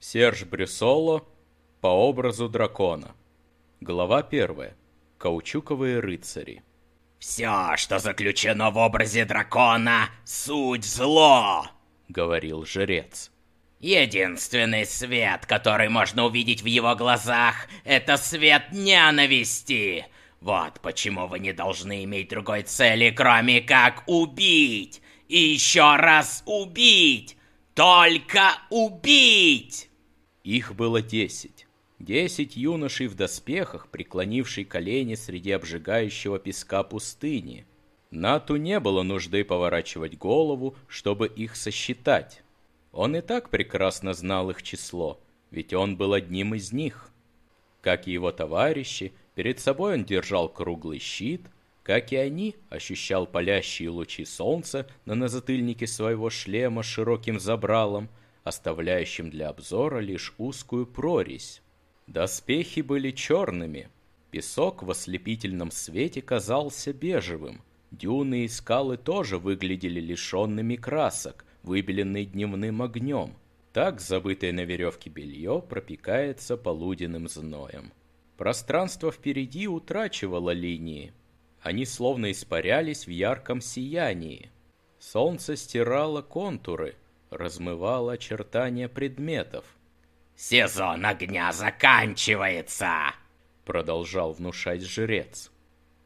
Серж Брюсоло по образу дракона. Глава 1. Каучуковые рыцари. «Все, что заключено в образе дракона, суть зло!» — говорил жрец. «Единственный свет, который можно увидеть в его глазах, это свет ненависти! Вот почему вы не должны иметь другой цели, кроме как убить! И еще раз убить! Только убить!» Их было десять. Десять юношей в доспехах, преклонивший колени среди обжигающего песка пустыни. Нату не было нужды поворачивать голову, чтобы их сосчитать. Он и так прекрасно знал их число, ведь он был одним из них. Как и его товарищи, перед собой он держал круглый щит, как и они, ощущал палящие лучи солнца на назатыльнике своего шлема широким забралом – оставляющим для обзора лишь узкую прорезь. Доспехи были черными, песок в ослепительном свете казался бежевым, дюны и скалы тоже выглядели лишенными красок, выбеленные дневным огнем. Так забытое на веревке белье пропекается полуденным зноем. Пространство впереди утрачивало линии. Они словно испарялись в ярком сиянии. Солнце стирало контуры, размывал очертания предметов. «Сезон огня заканчивается!» Продолжал внушать жрец.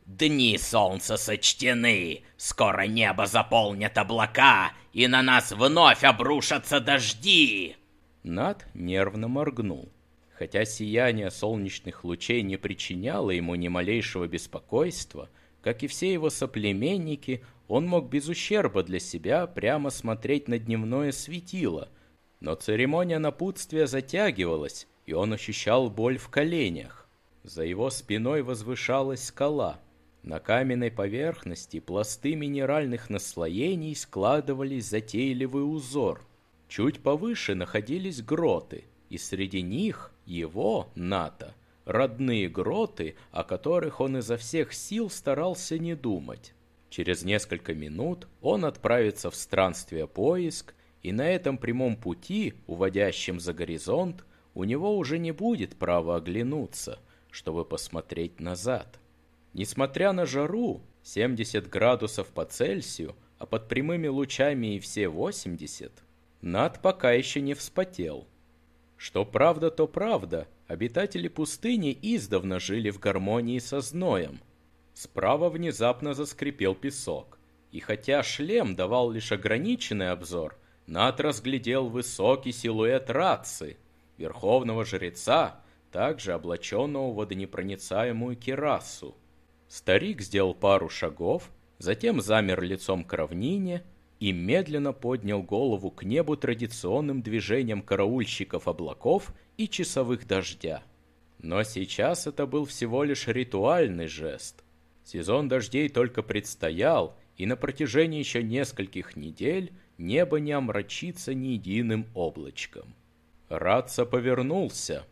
«Дни солнца сочтены, скоро небо заполнят облака, и на нас вновь обрушатся дожди!» Над нервно моргнул. Хотя сияние солнечных лучей не причиняло ему ни малейшего беспокойства, как и все его соплеменники, он мог без ущерба для себя прямо смотреть на дневное светило, но церемония напутствия затягивалась, и он ощущал боль в коленях. За его спиной возвышалась скала. На каменной поверхности пласты минеральных наслоений складывались затейливый узор. Чуть повыше находились гроты, и среди них его, Ната, родные гроты, о которых он изо всех сил старался не думать. Через несколько минут он отправится в странствие поиск, и на этом прямом пути, уводящем за горизонт, у него уже не будет права оглянуться, чтобы посмотреть назад. Несмотря на жару, 70 градусов по Цельсию, а под прямыми лучами и все 80, Над пока еще не вспотел. Что правда, то правда, обитатели пустыни издавна жили в гармонии со зноем – Справа внезапно заскрипел песок, и хотя шлем давал лишь ограниченный обзор, Нат разглядел высокий силуэт Раци, верховного жреца, также облаченного в водонепроницаемую кирасу. Старик сделал пару шагов, затем замер лицом к равнине и медленно поднял голову к небу традиционным движением караульщиков облаков и часовых дождя. Но сейчас это был всего лишь ритуальный жест. Сезон дождей только предстоял, и на протяжении еще нескольких недель небо не омрачится ни единым облачком. Радца повернулся.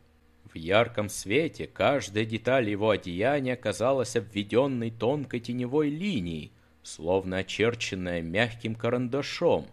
В ярком свете каждая деталь его одеяния казалась обведенной тонкой теневой линией, словно очерченная мягким карандашом.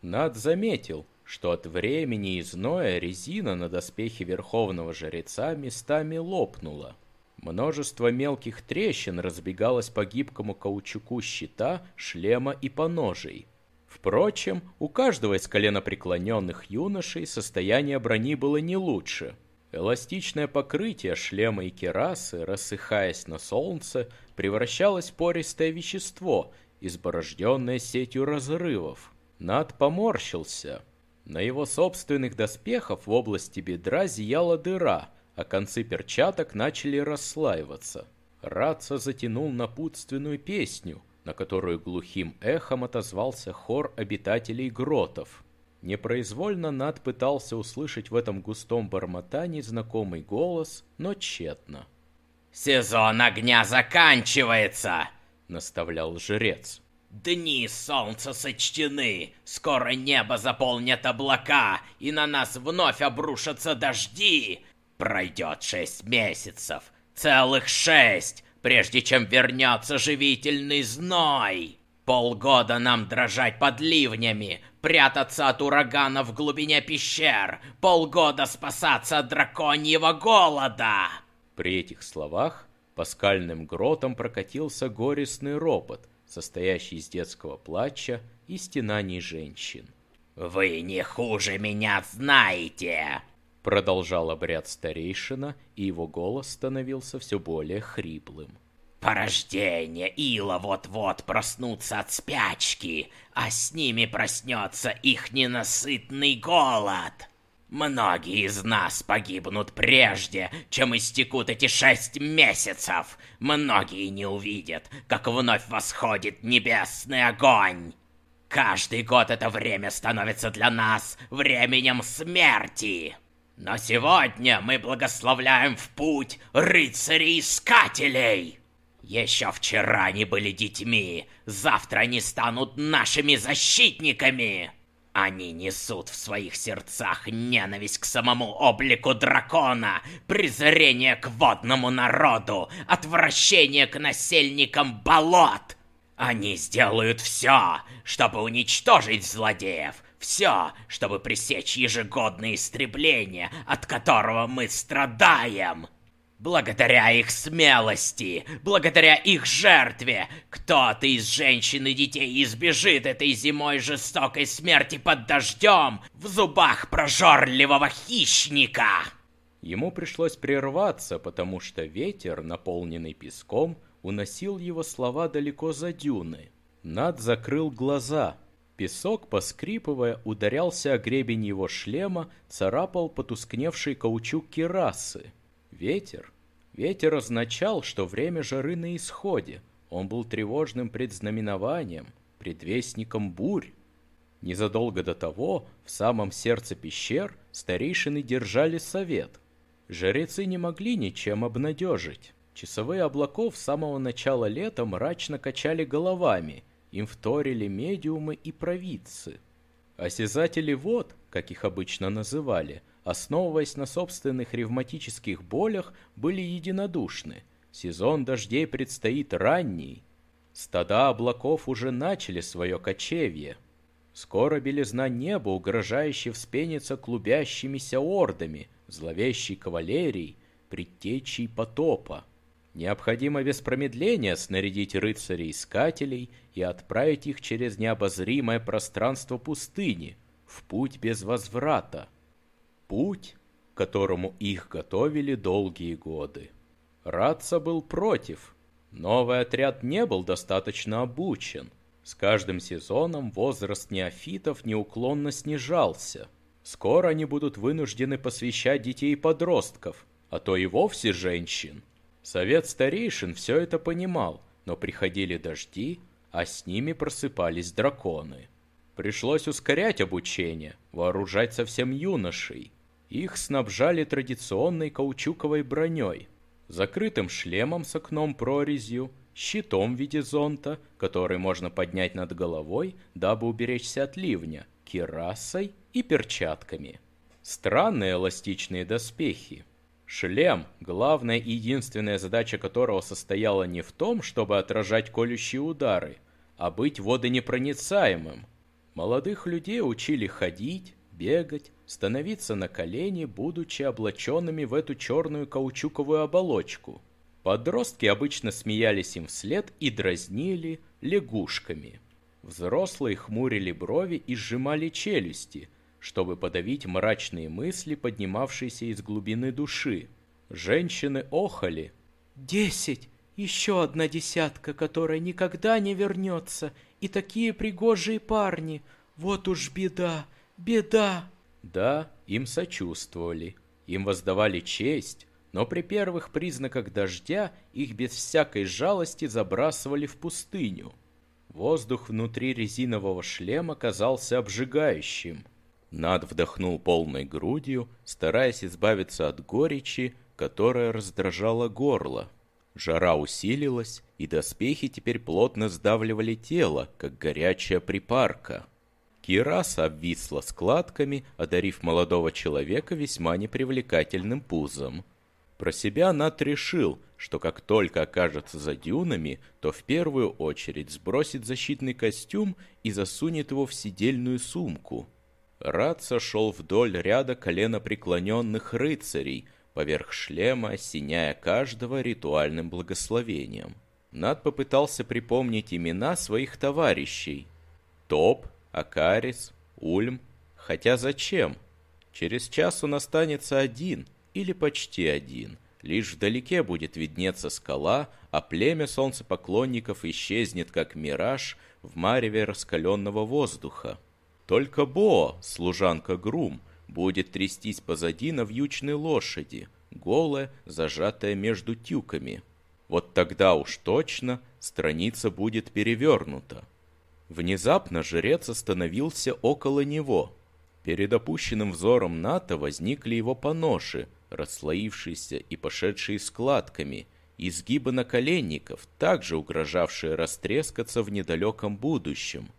Над заметил, что от времени и зноя резина на доспехе верховного жреца местами лопнула. Множество мелких трещин разбегалось по гибкому каучуку щита, шлема и поножей. Впрочем, у каждого из коленопреклоненных юношей состояние брони было не лучше. Эластичное покрытие шлема и керасы, рассыхаясь на солнце, превращалось в пористое вещество, изборожденное сетью разрывов. Над поморщился. На его собственных доспехах в области бедра зияла дыра – а концы перчаток начали расслаиваться. Раца затянул напутственную песню, на которую глухим эхом отозвался хор обитателей гротов. Непроизвольно Над пытался услышать в этом густом бормотании знакомый голос, но тщетно. «Сезон огня заканчивается!» — наставлял жрец. «Дни солнца сочтены, скоро небо заполнят облака, и на нас вновь обрушатся дожди!» Пройдет шесть месяцев, целых шесть, прежде чем вернется живительный зной. Полгода нам дрожать под ливнями, прятаться от урагана в глубине пещер, полгода спасаться от драконьего голода!» При этих словах по скальным гротам прокатился горестный ропот, состоящий из детского плача и стенаний женщин. «Вы не хуже меня знаете!» Продолжал обряд старейшина, и его голос становился все более хриплым. Порождение Ила вот-вот проснутся от спячки, а с ними проснется их ненасытный голод. Многие из нас погибнут прежде, чем истекут эти шесть месяцев. Многие не увидят, как вновь восходит небесный огонь. Каждый год это время становится для нас временем смерти. Но сегодня мы благословляем в путь рыцарей-искателей. Еще вчера они были детьми, завтра они станут нашими защитниками. Они несут в своих сердцах ненависть к самому облику дракона, презрение к водному народу, отвращение к насельникам болот. Они сделают все, чтобы уничтожить злодеев, все, чтобы пресечь ежегодное истребление, от которого мы страдаем. Благодаря их смелости, благодаря их жертве, кто-то из женщин и детей избежит этой зимой жестокой смерти под дождем в зубах прожорливого хищника. Ему пришлось прерваться, потому что ветер, наполненный песком, уносил его слова далеко за дюны. Над закрыл глаза. Песок, поскрипывая, ударялся о гребень его шлема, царапал потускневший каучук керасы. Ветер, Ветер означал, что время жары на исходе. Он был тревожным предзнаменованием, предвестником бурь. Незадолго до того, в самом сердце пещер, старейшины держали совет. Жрецы не могли ничем обнадежить. Часовые облаков с самого начала лета мрачно качали головами, им вторили медиумы и провидцы. Осязатели вод, как их обычно называли, основываясь на собственных ревматических болях, были единодушны. Сезон дождей предстоит ранний. Стада облаков уже начали свое кочевье. Скоро белизна неба, угрожающе вспенится клубящимися ордами, зловещей кавалерией, предтечей потопа. Необходимо без промедления снарядить рыцарей-искателей и отправить их через необозримое пространство пустыни, в путь без возврата путь, которому их готовили долгие годы. Ратса был против. Новый отряд не был достаточно обучен. С каждым сезоном возраст неофитов неуклонно снижался. Скоро они будут вынуждены посвящать детей подростков, а то и вовсе женщин. Совет старейшин все это понимал, но приходили дожди, а с ними просыпались драконы. Пришлось ускорять обучение, вооружать совсем юношей. Их снабжали традиционной каучуковой броней, закрытым шлемом с окном-прорезью, щитом в виде зонта, который можно поднять над головой, дабы уберечься от ливня, кирасой и перчатками. Странные эластичные доспехи. Шлем, главная и единственная задача которого состояла не в том, чтобы отражать колющие удары, а быть водонепроницаемым. Молодых людей учили ходить, бегать, становиться на колени, будучи облаченными в эту черную каучуковую оболочку. Подростки обычно смеялись им вслед и дразнили лягушками. Взрослые хмурили брови и сжимали челюсти, чтобы подавить мрачные мысли, поднимавшиеся из глубины души. Женщины охали. «Десять! Еще одна десятка, которая никогда не вернется! И такие пригожие парни! Вот уж беда! Беда!» Да, им сочувствовали, им воздавали честь, но при первых признаках дождя их без всякой жалости забрасывали в пустыню. Воздух внутри резинового шлема казался обжигающим. Над вдохнул полной грудью, стараясь избавиться от горечи, которая раздражала горло. Жара усилилась, и доспехи теперь плотно сдавливали тело, как горячая припарка. Кираса обвисла складками, одарив молодого человека весьма непривлекательным пузом. Про себя Нат решил, что как только окажется за дюнами, то в первую очередь сбросит защитный костюм и засунет его в сидельную сумку. Рад сошел вдоль ряда коленопреклоненных рыцарей, поверх шлема осеняя каждого ритуальным благословением. Над попытался припомнить имена своих товарищей. Топ, Акарис, Ульм. Хотя зачем? Через час он останется один, или почти один. Лишь вдалеке будет виднеться скала, а племя солнцепоклонников исчезнет, как мираж, в мареве раскаленного воздуха. Только Бо, служанка Грум, будет трястись позади на вьючной лошади, голая, зажатая между тюками. Вот тогда уж точно страница будет перевернута. Внезапно жрец остановился около него. Перед опущенным взором Ната возникли его поноши, расслоившиеся и пошедшие складками, изгибы наколенников, также угрожавшие растрескаться в недалеком будущем.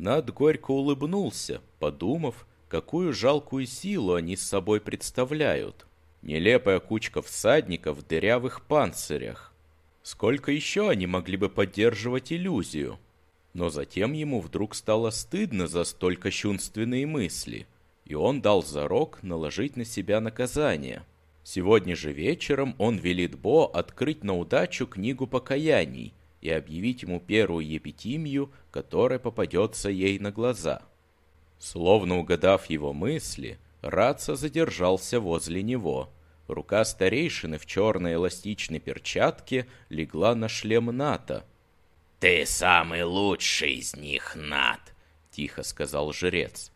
Над горько улыбнулся, подумав, какую жалкую силу они с собой представляют. Нелепая кучка всадников в дырявых панцирях. Сколько еще они могли бы поддерживать иллюзию? Но затем ему вдруг стало стыдно за столь кощунственные мысли – и он дал зарок наложить на себя наказание. Сегодня же вечером он велит Бо открыть на удачу книгу покаяний и объявить ему первую епитимию, которая попадется ей на глаза. Словно угадав его мысли, Раца задержался возле него. Рука старейшины в черной эластичной перчатке легла на шлем Ната. «Ты самый лучший из них, Нат», — тихо сказал жрец.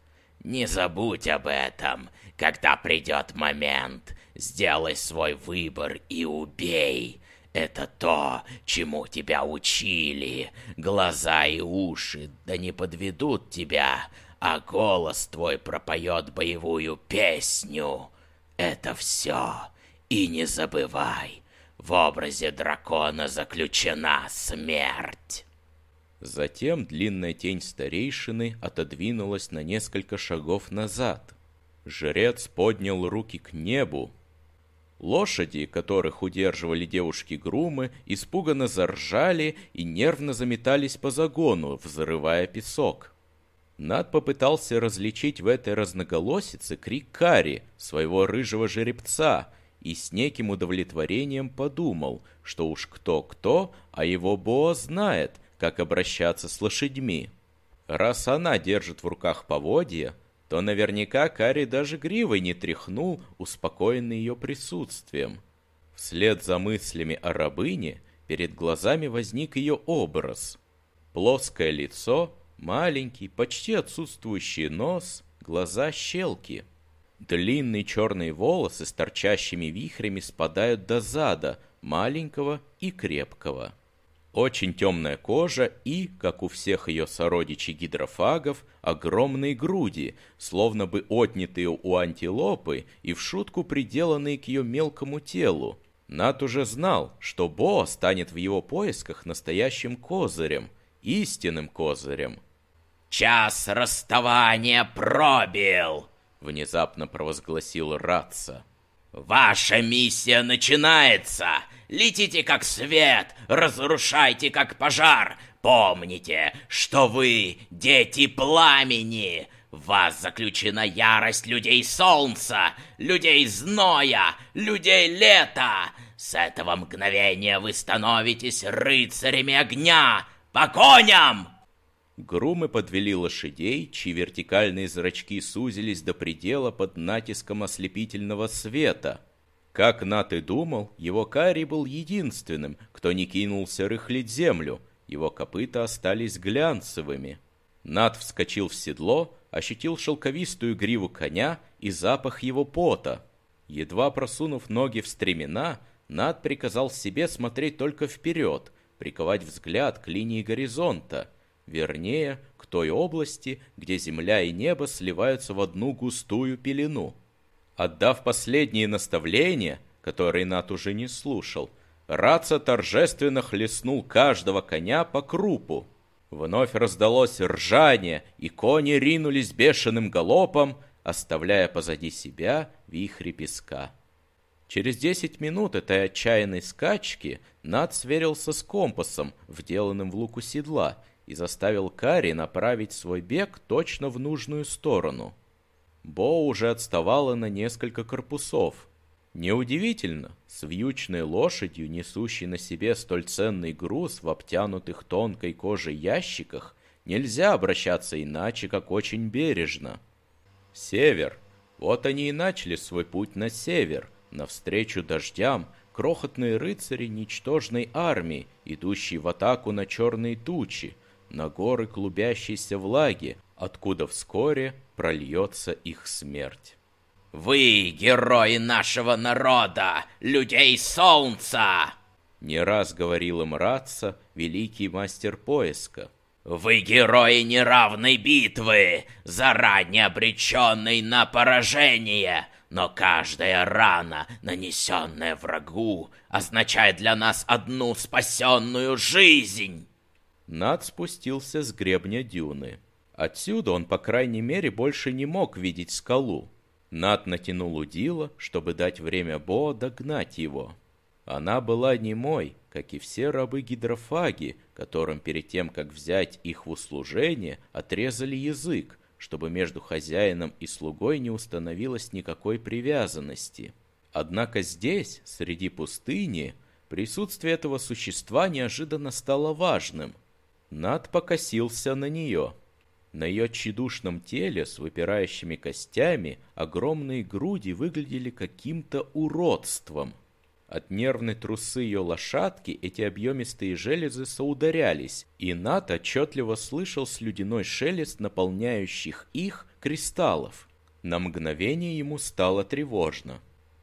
Не забудь об этом. Когда придет момент, сделай свой выбор и убей. Это то, чему тебя учили. Глаза и уши да не подведут тебя, а голос твой пропоет боевую песню. Это все. И не забывай, в образе дракона заключена смерть. Затем длинная тень старейшины отодвинулась на несколько шагов назад. Жрец поднял руки к небу. Лошади, которых удерживали девушки-грумы, испуганно заржали и нервно заметались по загону, взрывая песок. Над попытался различить в этой разноголосице крик Кари, своего рыжего жеребца, и с неким удовлетворением подумал, что уж кто-кто, а его Боа знает, как обращаться с лошадьми. Раз она держит в руках поводья, то наверняка Кари даже гривой не тряхнул, успокоенный ее присутствием. Вслед за мыслями о рабыне перед глазами возник ее образ. Плоское лицо, маленький, почти отсутствующий нос, глаза щелки. Длинные черные волосы с торчащими вихрями спадают до зада, маленького и крепкого. Очень темная кожа и, как у всех ее сородичей гидрофагов, огромные груди, словно бы отнятые у антилопы и в шутку приделанные к ее мелкому телу. Нат уже знал, что Бо станет в его поисках настоящим козырем, истинным козырем. «Час расставания пробил!» — внезапно провозгласил Ратса. «Ваша миссия начинается! Летите как свет, разрушайте как пожар! Помните, что вы дети пламени! В вас заключена ярость людей солнца, людей зноя, людей лета! С этого мгновения вы становитесь рыцарями огня! По коням!» Грумы подвели лошадей, чьи вертикальные зрачки сузились до предела под натиском ослепительного света. Как Нат и думал, его Кари был единственным, кто не кинулся рыхлить землю. Его копыта остались глянцевыми. Нат вскочил в седло, ощутил шелковистую гриву коня и запах его пота. Едва просунув ноги в стремена, Нат приказал себе смотреть только вперед, приковать взгляд к линии горизонта — вернее, к той области, где земля и небо сливаются в одну густую пелену. Отдав последние наставления, которые Нат уже не слушал, Раца торжественно хлестнул каждого коня по крупу. Вновь раздалось ржание, и кони ринулись бешеным галопом, оставляя позади себя вихри песка. Через десять минут этой отчаянной скачки Над сверился с компасом, вделанным в луку седла, и заставил Кари направить свой бег точно в нужную сторону. Бо уже отставала на несколько корпусов. Неудивительно, с вьючной лошадью, несущей на себе столь ценный груз в обтянутых тонкой кожей ящиках, нельзя обращаться иначе, как очень бережно. Север. Вот они и начали свой путь на север, навстречу дождям, крохотные рыцари ничтожной армии, идущие в атаку на черные тучи, на горы клубящейся влаги, откуда вскоре прольется их смерть. «Вы, герои нашего народа, людей солнца!» Не раз говорил им Ратса, великий мастер поиска. «Вы герои неравной битвы, заранее обреченной на поражение, но каждая рана, нанесенная врагу, означает для нас одну спасенную жизнь!» Над спустился с гребня дюны. Отсюда он, по крайней мере, больше не мог видеть скалу. Над натянул удила, чтобы дать время Бо догнать его. Она была немой, как и все рабы-гидрофаги, которым перед тем, как взять их в услужение, отрезали язык, чтобы между хозяином и слугой не установилось никакой привязанности. Однако здесь, среди пустыни, присутствие этого существа неожиданно стало важным. Над покосился на нее. На ее тщедушном теле с выпирающими костями огромные груди выглядели каким-то уродством. От нервной трусы ее лошадки эти объемистые железы соударялись, и Нат отчетливо слышал слюдяной шелест наполняющих их кристаллов. На мгновение ему стало тревожно.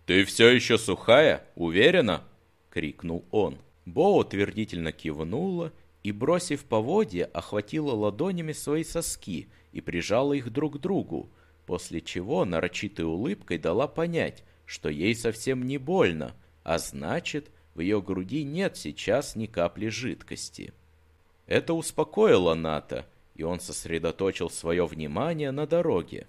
«Ты все еще сухая? Уверена?» — крикнул он. Бо утвердительно кивнула и, бросив поводья, охватила ладонями свои соски и прижала их друг к другу, после чего нарочитой улыбкой дала понять, что ей совсем не больно, а значит, в ее груди нет сейчас ни капли жидкости. Это успокоило Ната, и он сосредоточил свое внимание на дороге.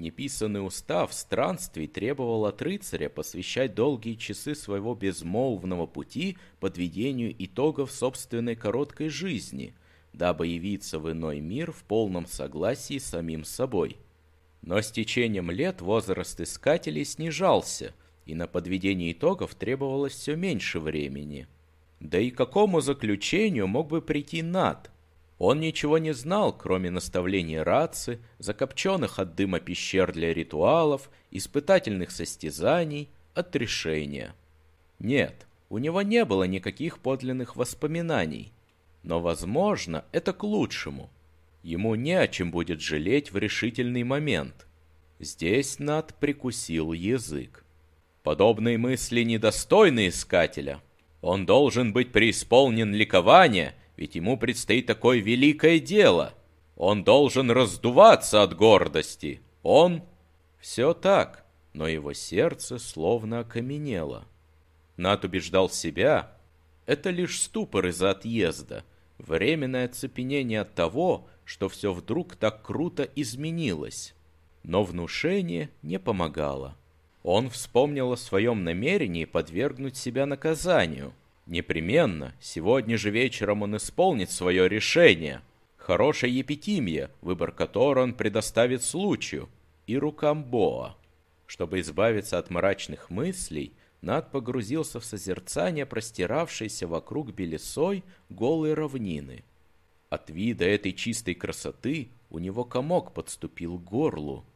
Неписанный устав странствий требовал от рыцаря посвящать долгие часы своего безмолвного пути подведению итогов собственной короткой жизни, дабы явиться в иной мир в полном согласии с самим собой. Но с течением лет возраст искателей снижался, и на подведение итогов требовалось все меньше времени. Да и какому заключению мог бы прийти Над, он ничего не знал, кроме наставлений рации, закопченных от дыма пещер для ритуалов, испытательных состязаний, отрешения. Нет, у него не было никаких подлинных воспоминаний. Но, возможно, это к лучшему. Ему не о чем будет жалеть в решительный момент. Здесь Над прикусил язык. Подобные мысли недостойны искателя. Он должен быть преисполнен ликования ведь ему предстоит такое великое дело. Он должен раздуваться от гордости. Он... Все так, но его сердце словно окаменело. Нат убеждал себя, это лишь ступор из-за отъезда, временное оцепенение от того, что все вдруг так круто изменилось. Но внушение не помогало. Он вспомнил о своем намерении подвергнуть себя наказанию. Непременно, сегодня же вечером он исполнит свое решение. Хорошая епитимия, выбор которой он предоставит случаю, и рукам Боа. Чтобы избавиться от мрачных мыслей, Над погрузился в созерцание простиравшейся вокруг белесой голой равнины. От вида этой чистой красоты у него комок подступил к горлу.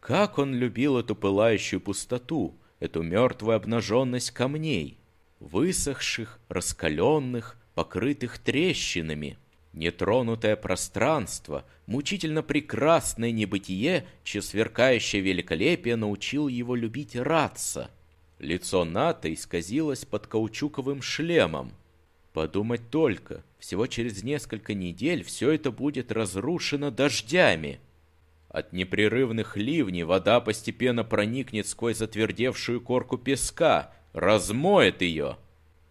Как он любил эту пылающую пустоту, эту мертвую обнаженность камней! Высохших, раскаленных, покрытых трещинами. Нетронутое пространство, мучительно прекрасное небытие, чье сверкающее великолепие научил его любить Ратса. Лицо Ната исказилось под каучуковым шлемом. Подумать только, всего через несколько недель все это будет разрушено дождями. От непрерывных ливней вода постепенно проникнет сквозь затвердевшую корку песка, размоет ее.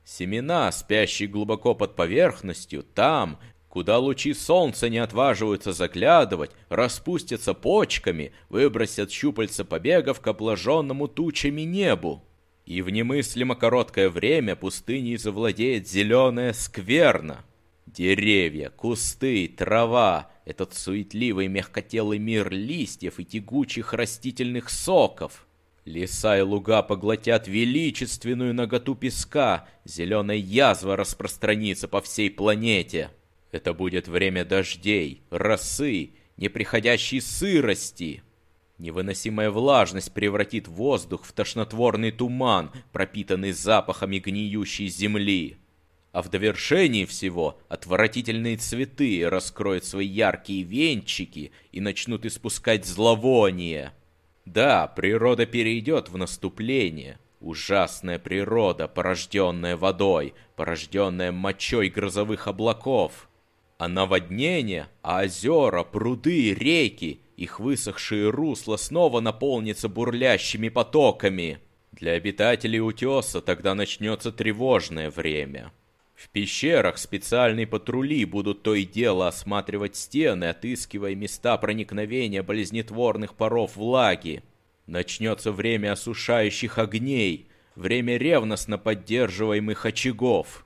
Семена, спящие глубоко под поверхностью, там, куда лучи солнца не отваживаются заглядывать, распустятся почками, выбросят щупальца побегов к обложенному тучами небу. И в немыслимо короткое время пустыней завладеет зеленая скверна. Деревья, кусты, трава, этот суетливый мягкотелый мир листьев и тягучих растительных соков. Леса и луга поглотят величественную наготу песка, зеленая язва распространится по всей планете. Это будет время дождей, росы, неприходящей сырости. Невыносимая влажность превратит воздух в тошнотворный туман, пропитанный запахами гниющей земли. А в довершении всего отвратительные цветы раскроют свои яркие венчики и начнут испускать зловоние. Да, природа перейдет в наступление. Ужасная природа, порожденная водой, порожденная мочой грозовых облаков. А наводнения, а озера, пруды, реки, их высохшие русла снова наполнятся бурлящими потоками. Для обитателей утеса тогда начнется тревожное время. В пещерах специальные патрули будут то и дело осматривать стены, отыскивая места проникновения болезнетворных паров влаги. Начнется время осушающих огней, время ревностно поддерживаемых очагов.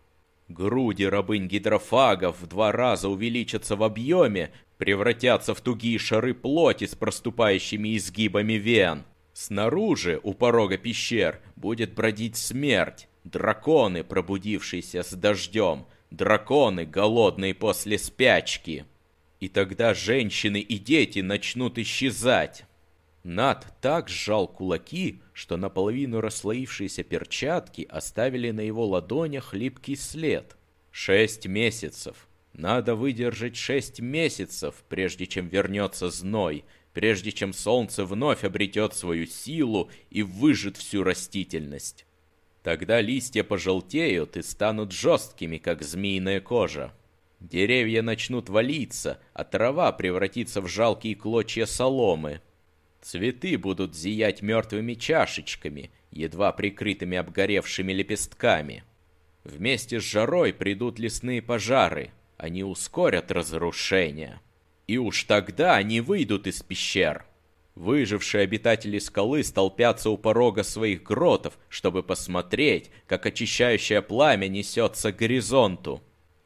Груди рабынь-гидрофагов в два раза увеличатся в объеме, превратятся в тугие шары плоти с проступающими изгибами вен. Снаружи, у порога пещер, будет бродить смерть, драконы, пробудившиеся с дождем, драконы, голодные после спячки. И тогда женщины и дети начнут исчезать. Над так сжал кулаки, что наполовину расслоившиеся перчатки оставили на его ладонях липкий след. Шесть месяцев. Надо выдержать шесть месяцев, прежде чем вернется зной, прежде чем солнце вновь обретет свою силу и выжжет всю растительность. Тогда листья пожелтеют и станут жесткими, как змеиная кожа. Деревья начнут валиться, а трава превратится в жалкие клочья соломы. Цветы будут зиять мертвыми чашечками, едва прикрытыми обгоревшими лепестками. Вместе с жарой придут лесные пожары, они ускорят разрушение. И уж тогда они выйдут из пещер. Выжившие обитатели скалы столпятся у порога своих гротов, чтобы посмотреть, как очищающее пламя несется к горизонту.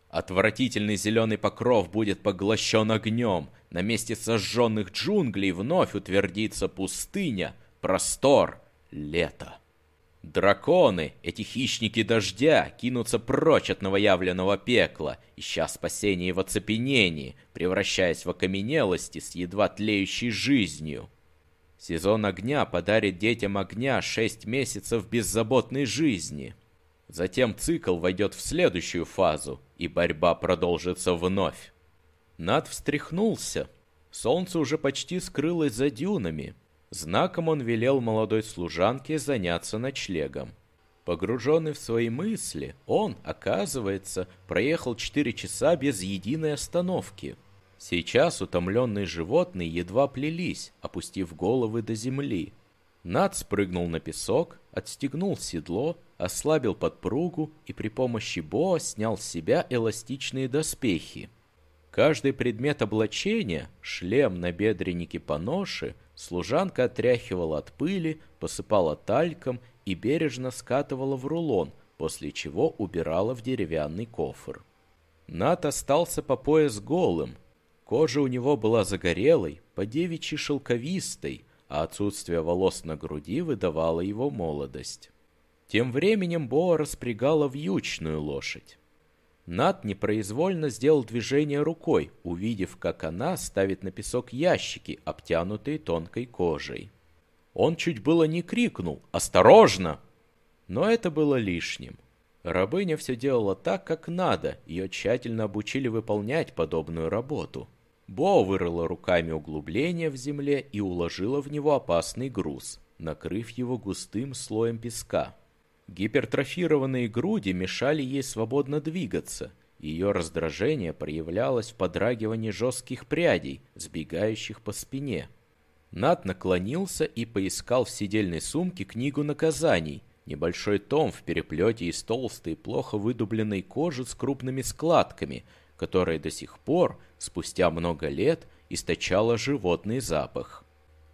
Отвратительный зеленый покров будет поглощен огнем. На месте сожженных джунглей вновь утвердится пустыня, простор, лето. Драконы, эти хищники дождя, кинутся прочь от новоявленного пекла, ища спасения в оцепенении, превращаясь в окаменелости с едва тлеющей жизнью. Сезон огня подарит детям огня шесть месяцев беззаботной жизни. Затем цикл войдет в следующую фазу, и борьба продолжится вновь. Над встряхнулся. Солнце уже почти скрылось за дюнами. Знаком он велел молодой служанке заняться ночлегом. Погруженный в свои мысли, он, оказывается, проехал четыре часа без единой остановки. Сейчас утомленные животные едва плелись, опустив головы до земли. Над спрыгнул на песок, отстегнул седло, ослабил подпругу и при помощи Боа снял с себя эластичные доспехи. Каждый предмет облачения, шлем, набедренники, поноши, служанка отряхивала от пыли, посыпала тальком и бережно скатывала в рулон, после чего убирала в деревянный кофр. Нат остался по пояс голым. Кожа у него была загорелой, по девичьи шелковистой, а отсутствие волос на груди выдавало его молодость. Тем временем Боа распрягала вьючную лошадь. Нат непроизвольно сделал движение рукой, увидев, как она ставит на песок ящики, обтянутые тонкой кожей. Он чуть было не крикнул «Осторожно!», но это было лишним. Рабыня все делала так, как надо, ее тщательно обучили выполнять подобную работу. Бо вырыла руками углубление в земле и уложила в него опасный груз, накрыв его густым слоем песка. Гипертрофированные груди мешали ей свободно двигаться. Ее раздражение проявлялось в подрагивании жестких прядей, сбегающих по спине. Нат наклонился и поискал в сидельной сумке книгу наказаний, небольшой том в переплете из толстой, плохо выдубленной кожи с крупными складками – которое до сих пор, спустя много лет, источало животный запах.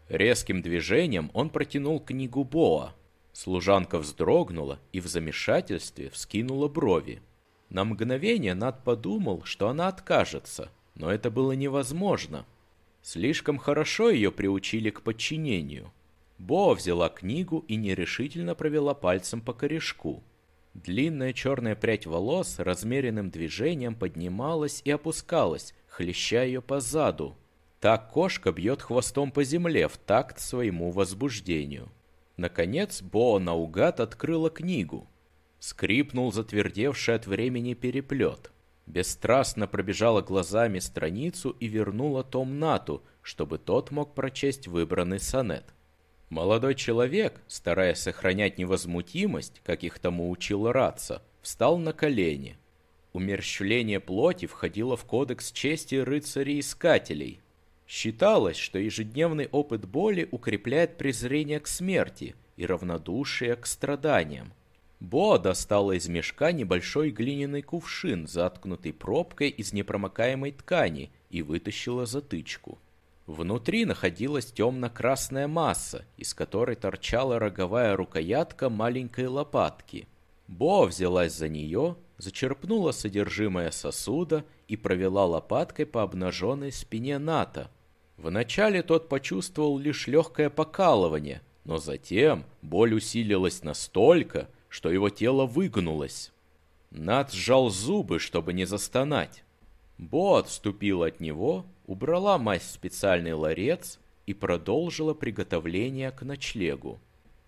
Резким движением он протянул книгу Боа. Служанка вздрогнула и в замешательстве вскинула брови. На мгновение Над подумал, что она откажется, но это было невозможно. Слишком хорошо ее приучили к подчинению. Бо взяла книгу и нерешительно провела пальцем по корешку. Длинная черная прядь волос размеренным движением поднималась и опускалась, хлеща ее по заду. Так кошка бьет хвостом по земле в такт своему возбуждению. Наконец Бо наугад открыла книгу. Скрипнул затвердевший от времени переплет. Бесстрастно пробежала глазами страницу и вернула том Нату, чтобы тот мог прочесть выбранный сонет. Молодой человек, стараясь сохранять невозмутимость, как их тому учил Раца, встал на колени. Умерщвление плоти входило в кодекс чести рыцарей-искателей. Считалось, что ежедневный опыт боли укрепляет презрение к смерти и равнодушие к страданиям. Бо достала из мешка небольшой глиняный кувшин, заткнутый пробкой из непромокаемой ткани, и вытащила затычку. Внутри находилась темно-красная масса, из которой торчала роговая рукоятка маленькой лопатки. Бо взялась за нее, зачерпнула содержимое сосуда и провела лопаткой по обнаженной спине Ната. Вначале тот почувствовал лишь легкое покалывание, но затем боль усилилась настолько, что его тело выгнулось. Над сжал зубы, чтобы не застонать. Бо отступила от него, убрала мазь в специальный ларец и продолжила приготовление к ночлегу.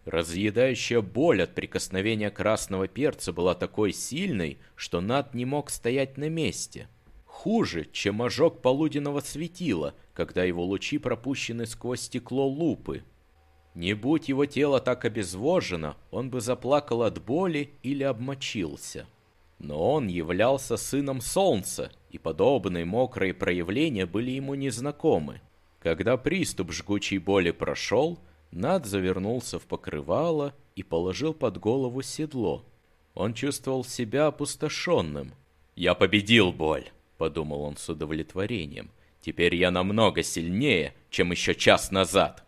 Разъедающая боль от прикосновения красного перца была такой сильной, что Над не мог стоять на месте. Хуже, чем ожог полуденного светила, когда его лучи пропущены сквозь стекло лупы. Не будь его тело так обезвожено, он бы заплакал от боли или обмочился. Но он являлся сыном солнца, и подобные мокрые проявления были ему незнакомы. Когда приступ жгучей боли прошел, Над завернулся в покрывало и положил под голову седло. Он чувствовал себя опустошенным. «Я победил боль», — подумал он с удовлетворением. «Теперь я намного сильнее, чем еще час назад».